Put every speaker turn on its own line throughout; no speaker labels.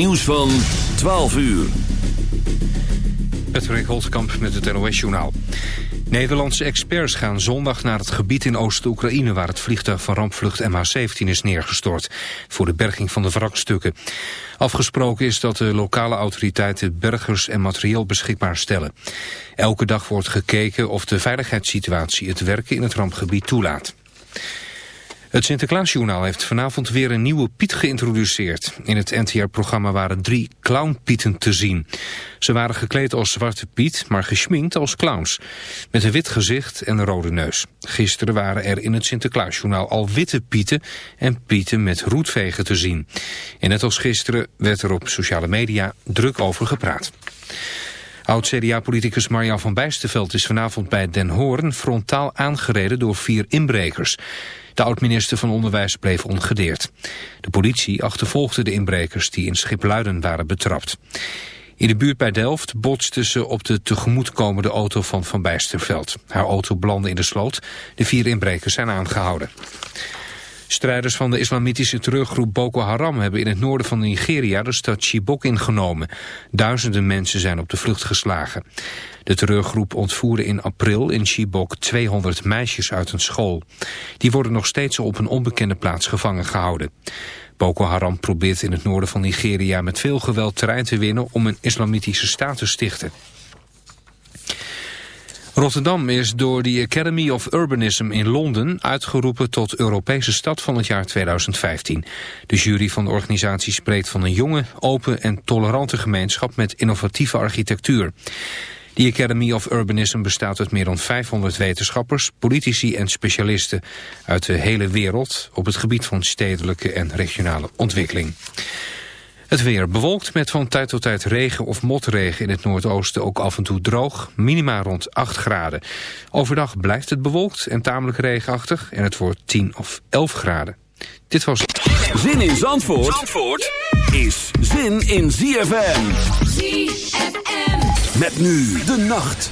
Nieuws van 12 uur.
Patrick Holtkamp met het NOS-journaal. Nederlandse experts gaan zondag naar het gebied in Oost-Oekraïne... waar het vliegtuig van rampvlucht MH17 is neergestort... voor de berging van de wrakstukken. Afgesproken is dat de lokale autoriteiten bergers en materieel beschikbaar stellen. Elke dag wordt gekeken of de veiligheidssituatie het werken in het rampgebied toelaat. Het Sinterklaasjournaal heeft vanavond weer een nieuwe Piet geïntroduceerd. In het NTR-programma waren drie clownpieten te zien. Ze waren gekleed als Zwarte Piet, maar geschminkt als clowns. Met een wit gezicht en een rode neus. Gisteren waren er in het Sinterklaasjournaal al witte pieten en pieten met roetvegen te zien. En net als gisteren werd er op sociale media druk over gepraat. Oud-CDA-politicus Marjan van Bijsterveld is vanavond bij Den Hoorn frontaal aangereden door vier inbrekers. De oud-minister van Onderwijs bleef ongedeerd. De politie achtervolgde de inbrekers die in Schipluiden waren betrapt. In de buurt bij Delft botste ze op de tegemoetkomende auto van Van Bijsterveld. Haar auto blandde in de sloot. De vier inbrekers zijn aangehouden. Strijders van de islamitische terreurgroep Boko Haram hebben in het noorden van Nigeria de stad Chibok ingenomen. Duizenden mensen zijn op de vlucht geslagen. De terreurgroep ontvoerde in april in Chibok 200 meisjes uit een school. Die worden nog steeds op een onbekende plaats gevangen gehouden. Boko Haram probeert in het noorden van Nigeria met veel geweld terrein te winnen om een islamitische staat te stichten. Rotterdam is door de Academy of Urbanism in Londen uitgeroepen tot Europese stad van het jaar 2015. De jury van de organisatie spreekt van een jonge, open en tolerante gemeenschap met innovatieve architectuur. De Academy of Urbanism bestaat uit meer dan 500 wetenschappers, politici en specialisten uit de hele wereld op het gebied van stedelijke en regionale ontwikkeling. Het weer bewolkt met van tijd tot tijd regen of motregen in het noordoosten ook af en toe droog. Minima rond 8 graden. Overdag blijft het bewolkt en tamelijk regenachtig en het wordt 10 of 11 graden. Dit was...
Zin in Zandvoort, Zandvoort is zin in ZFM.
ZFM.
Met nu de nacht.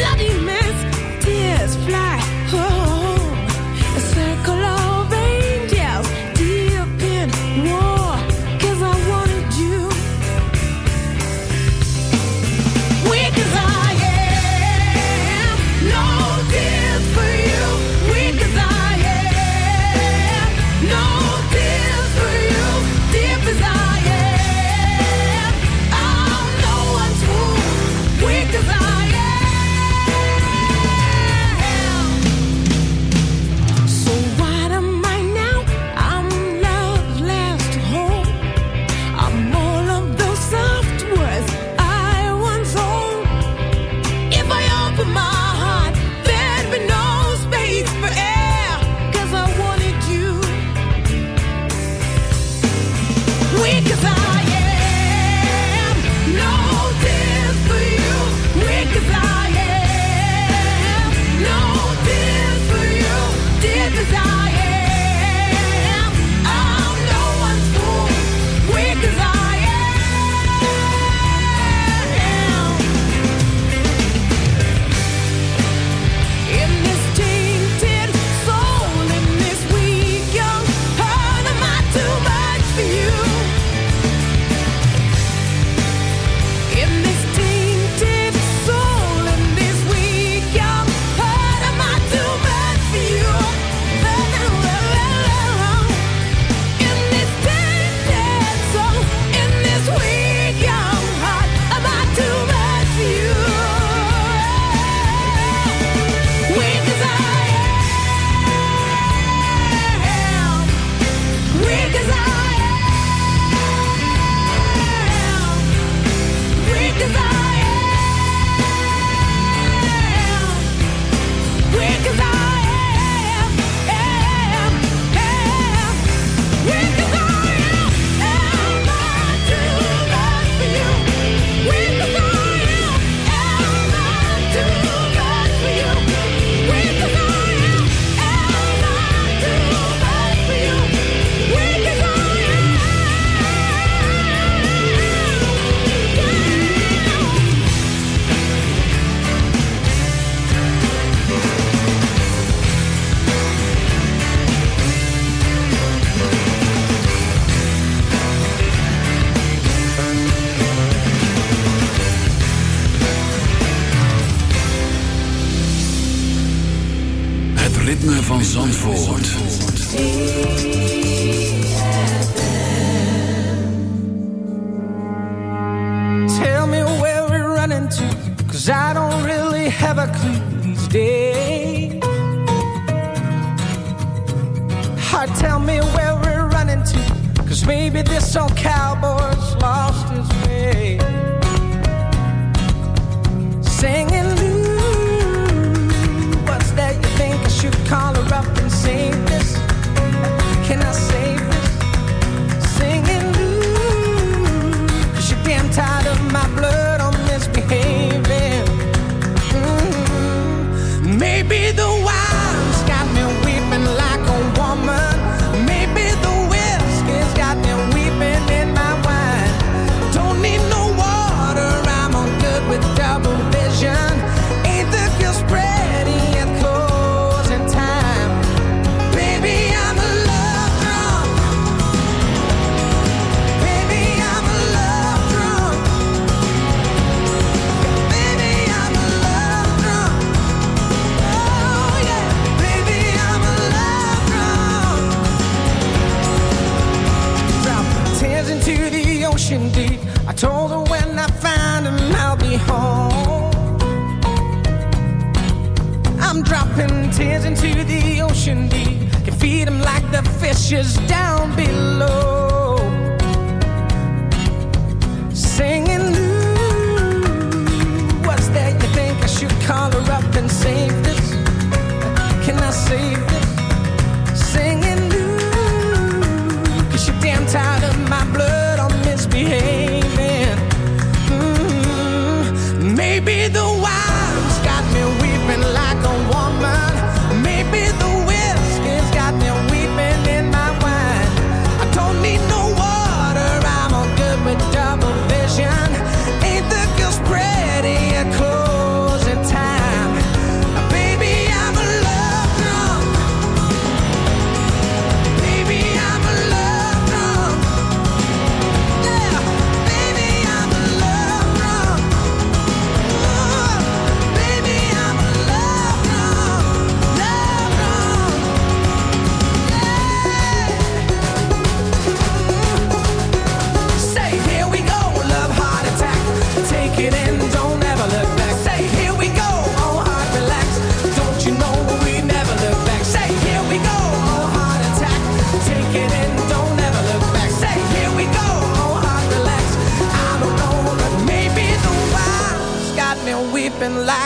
Ain't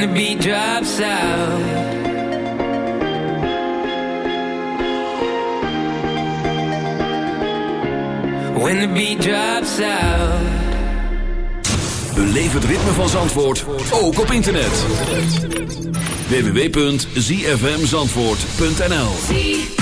the beat drops out. When the beat drops out.
Beleef het ritme van Zandvoort, ook op internet. www.zfmzandvoort.nl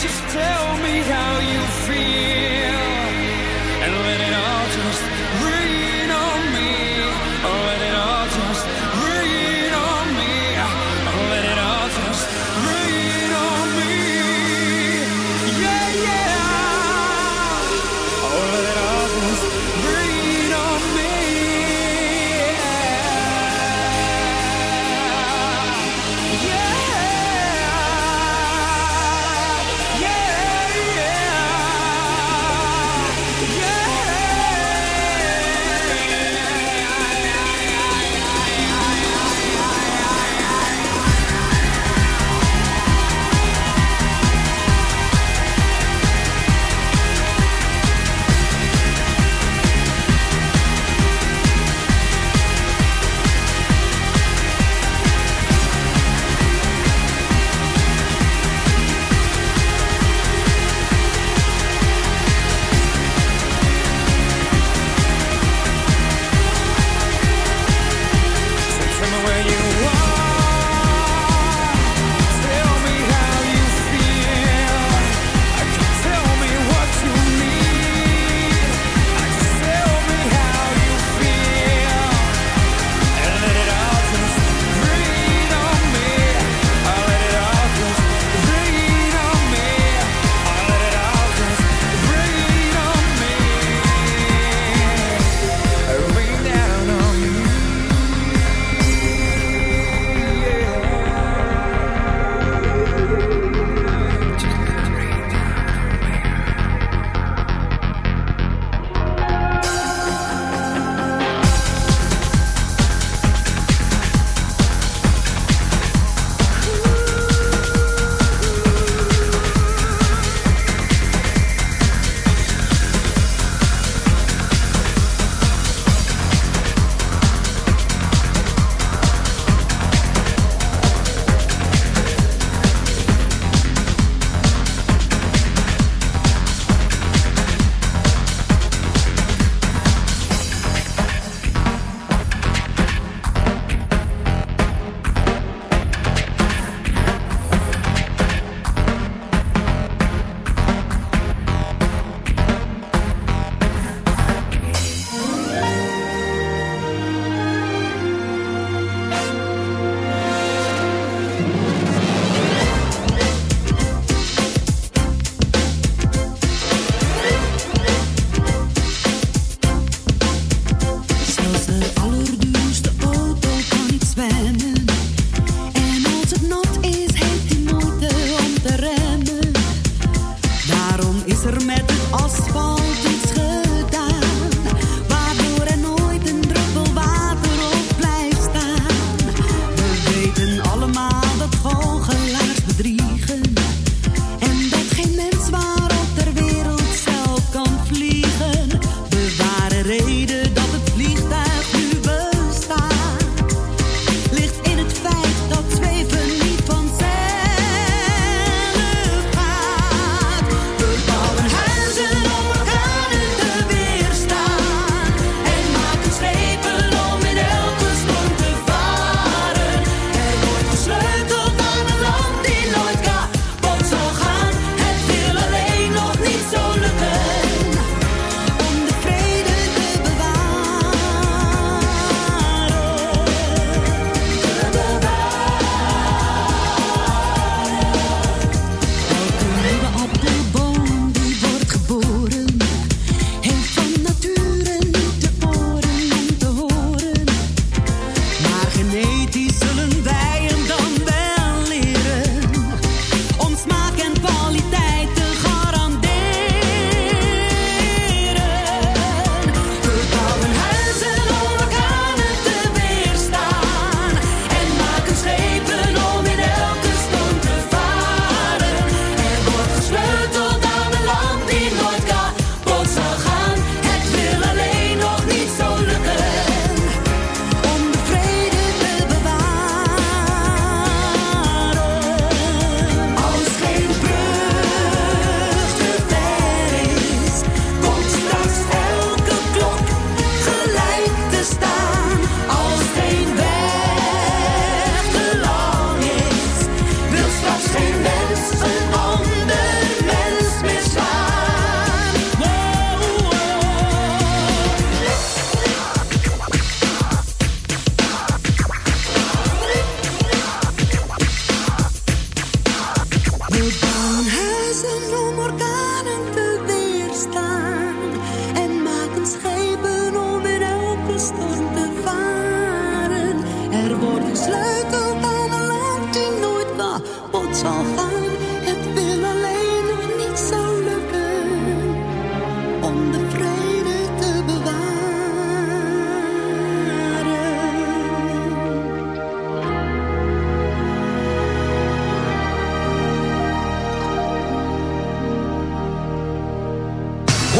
just tell me how you feel.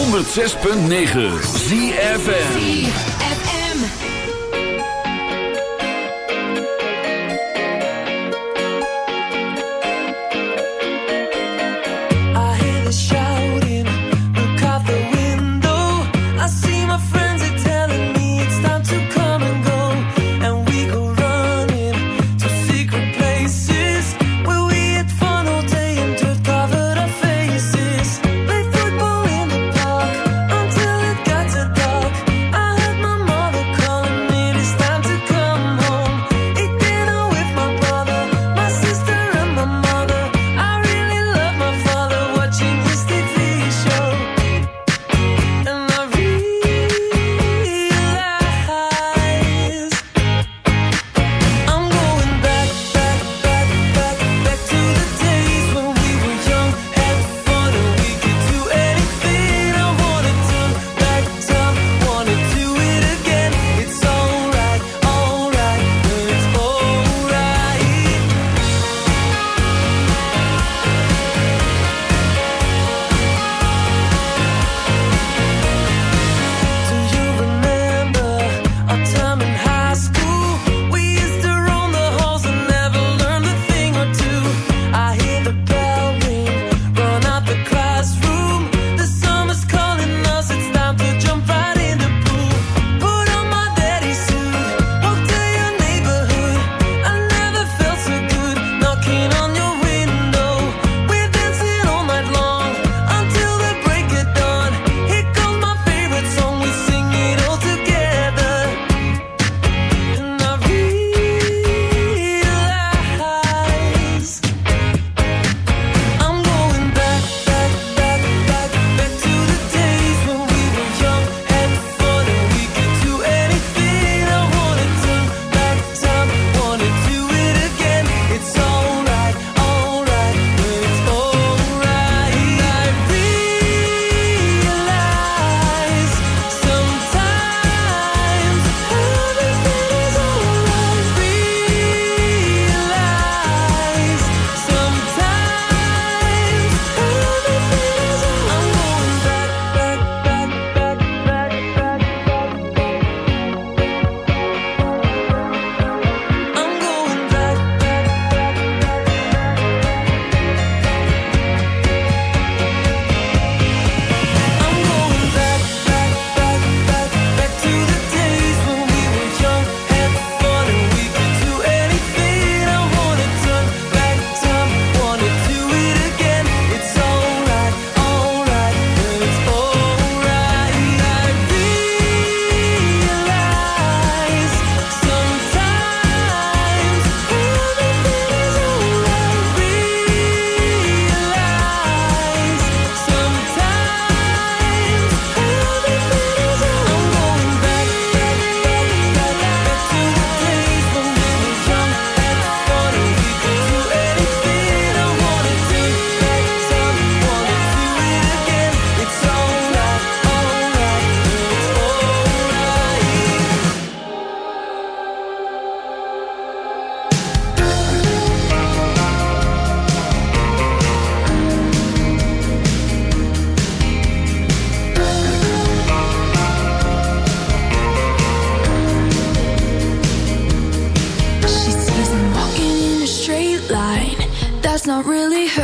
106.9 ZFN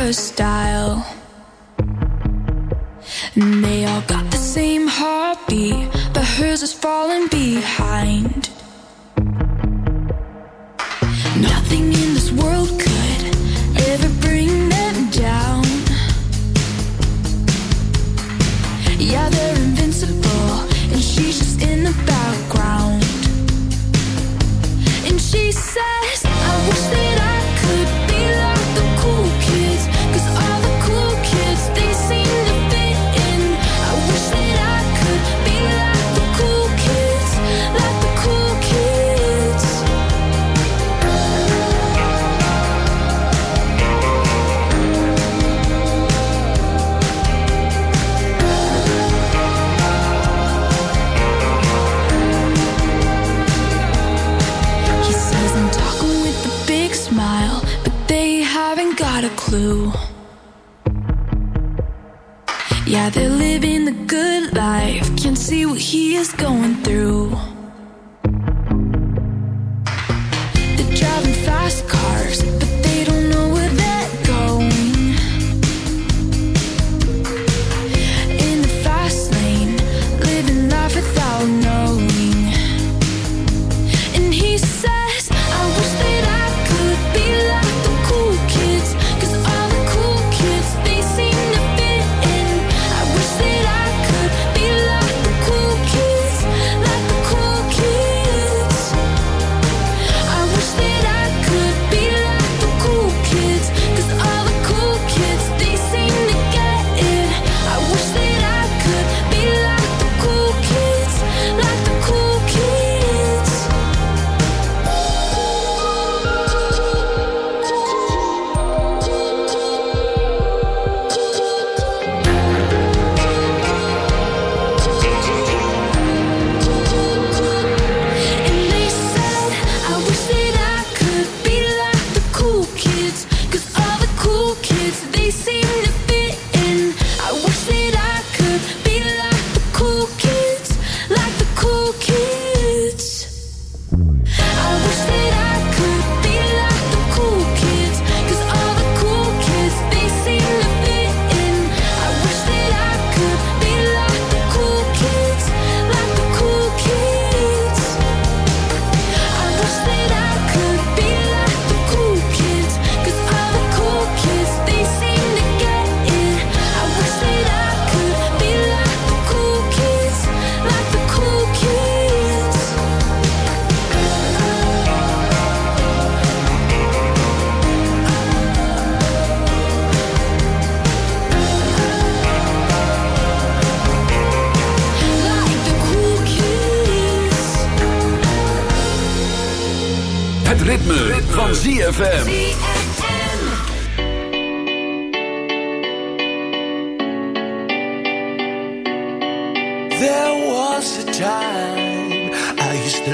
really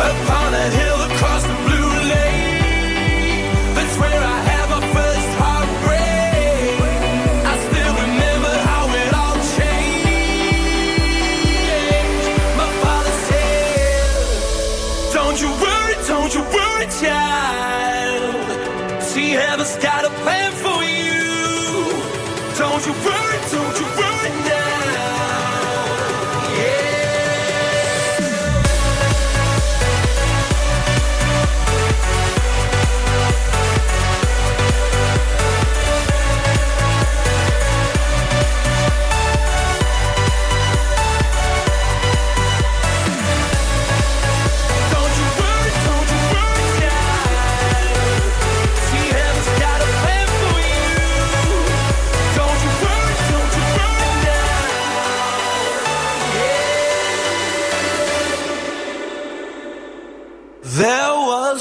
upon a hill.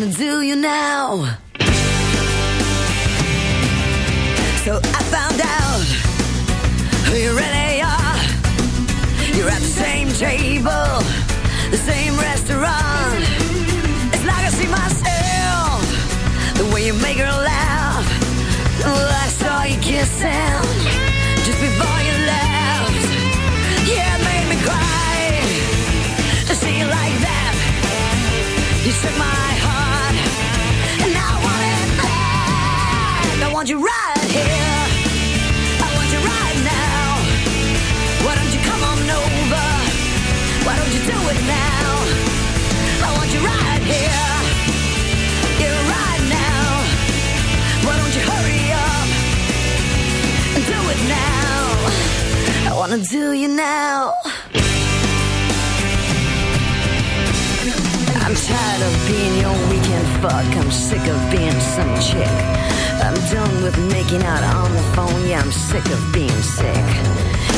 Wanna do you now. So I found out who you really are. You're at the same table, the same restaurant. It's like I see myself, the way you make her laugh. Well, I saw you kissing sick of being some chick. I'm done with making out on the phone. Yeah, I'm sick of being sick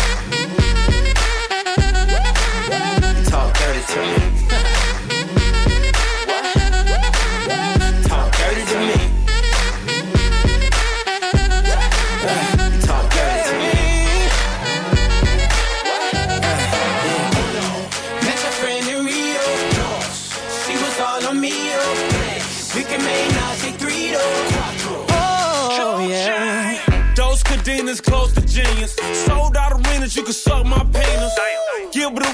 Talk dirty to me. Talk dirty to me.
Met your friend in Rio. She was all on me. We can make Nazi three, Oh, yeah.
Those cadenas close to genius. Sold out arenas, you can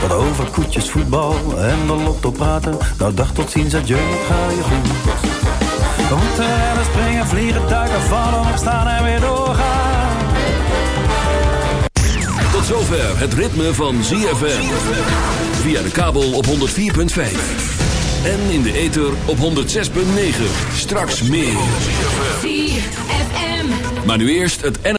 Wat over koetjes, voetbal en de lotto praten. Nou dag tot ziens, adieu, het ga je goed. We moeten rennen, springen, vliegen, duiken, vallen, opstaan en weer doorgaan.
Tot zover het ritme van ZFM. Via de kabel op 104.5. En in de ether op 106.9. Straks meer.
ZFM.
Maar nu eerst het